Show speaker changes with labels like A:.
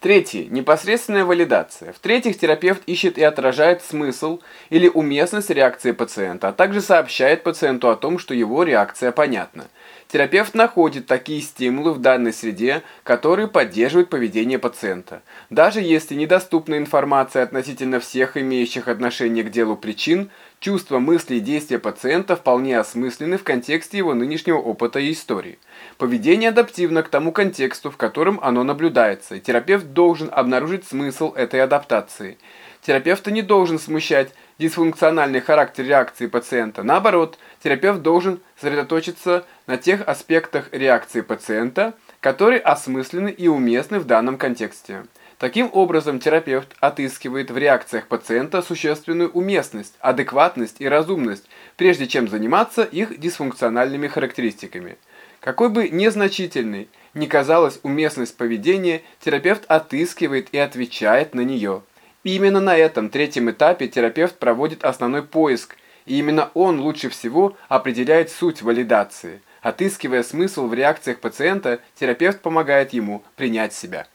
A: Третье. Непосредственная валидация. В-третьих, терапевт ищет и отражает смысл или уместность реакции пациента, а также сообщает пациенту о том, что его реакция понятна. Терапевт находит такие стимулы в данной среде, которые поддерживают поведение пациента. Даже если недоступна информация относительно всех имеющих отношение к делу причин, чувства, мысли и действия пациента вполне осмысленны в контексте его нынешнего опыта и истории. Поведение адаптивно к тому контексту, в котором оно наблюдается, и терапевт должен обнаружить смысл этой адаптации. Терапевта не должен смущать дисфункциональный характер реакции пациента. Наоборот, терапевт должен сосредоточиться на тех аспектах реакции пациента, которые осмысленны и уместны в данном контексте. Таким образом, терапевт отыскивает в реакциях пациента существенную уместность, адекватность и разумность, прежде чем заниматься их дисфункциональными характеристиками. Какой бы незначительной ни казалась уместность поведения, терапевт отыскивает и отвечает на нее. Именно на этом третьем этапе терапевт проводит основной поиск, и именно он лучше всего определяет суть валидации. Отыскивая смысл в реакциях пациента, терапевт помогает ему принять себя.